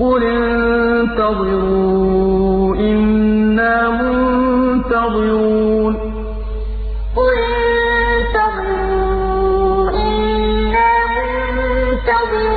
قُلِ انتَظِرُوا إِنَّا مُنتَظِرُونَ قُلِ انتَظِرُوا إِنَّا مُنتَظِرُونَ